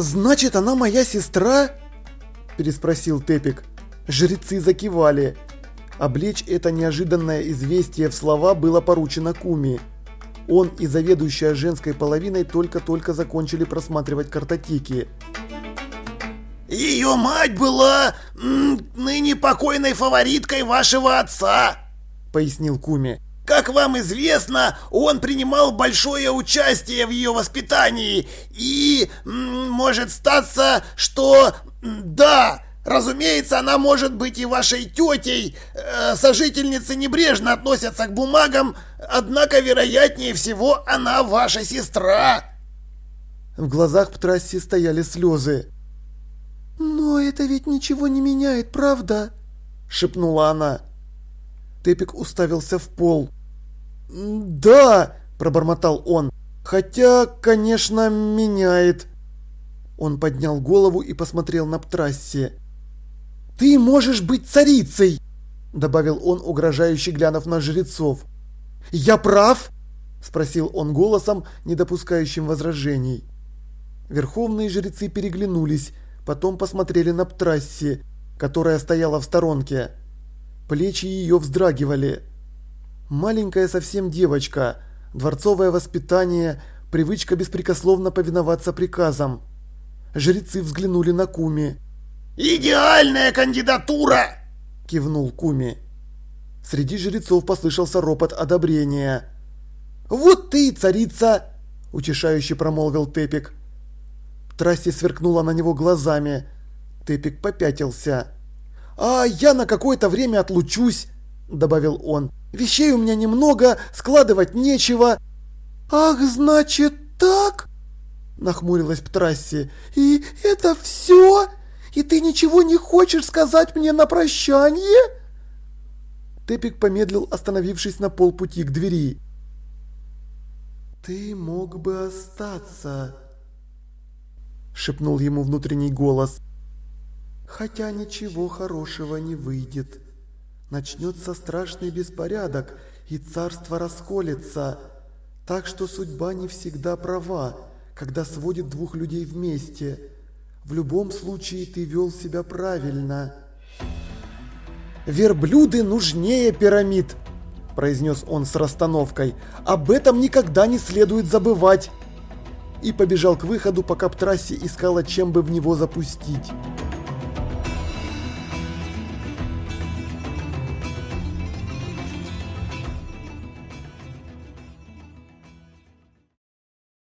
«Значит, она моя сестра?» – переспросил Тепик. Жрецы закивали. Облечь это неожиданное известие в слова было поручено Куми. Он и заведующая женской половиной только-только закончили просматривать картотеки. «Ее мать была ныне покойной фавориткой вашего отца», — пояснил Куми. «Как вам известно, он принимал большое участие в ее воспитании и может статься, что... да, разумеется, она может быть и вашей тетей. Э, сожительницы небрежно относятся к бумагам, однако, вероятнее всего, она ваша сестра». В глазах Птрасси стояли слезы. «Но это ведь ничего не меняет, правда?» – шепнула она. Тепик уставился в пол. «Да!» – пробормотал он. «Хотя, конечно, меняет». Он поднял голову и посмотрел на Птрасси. «Ты можешь быть царицей!» – добавил он, угрожающе глянув на жрецов. «Я прав?» – спросил он голосом, не допускающим возражений. Верховные жрецы переглянулись, потом посмотрели на Птрасси, которая стояла в сторонке. Плечи ее вздрагивали. Маленькая совсем девочка, дворцовое воспитание, привычка беспрекословно повиноваться приказам. Жрецы взглянули на Куми. «Идеальная кандидатура!» – кивнул Куми. Среди жрецов послышался ропот одобрения. «Вот ты и царица!» – утешающе промолвил Тепик. Трасси сверкнула на него глазами. Тепик попятился. «А я на какое-то время отлучусь», – добавил он. «Вещей у меня немного, складывать нечего». «Ах, значит так?» – нахмурилась Птрасси. «И это все? И ты ничего не хочешь сказать мне на прощание?» Тепик помедлил, остановившись на полпути к двери. «Ты мог бы остаться», шепнул ему внутренний голос. Хотя ничего хорошего не выйдет. Начнется страшный беспорядок, и царство расколется. Так что судьба не всегда права, когда сводит двух людей вместе. В любом случае ты вел себя правильно. «Верблюды нужнее пирамид», – произнес он с расстановкой. «Об этом никогда не следует забывать» и побежал к выходу, пока Птрасси искала, чем бы в него запустить.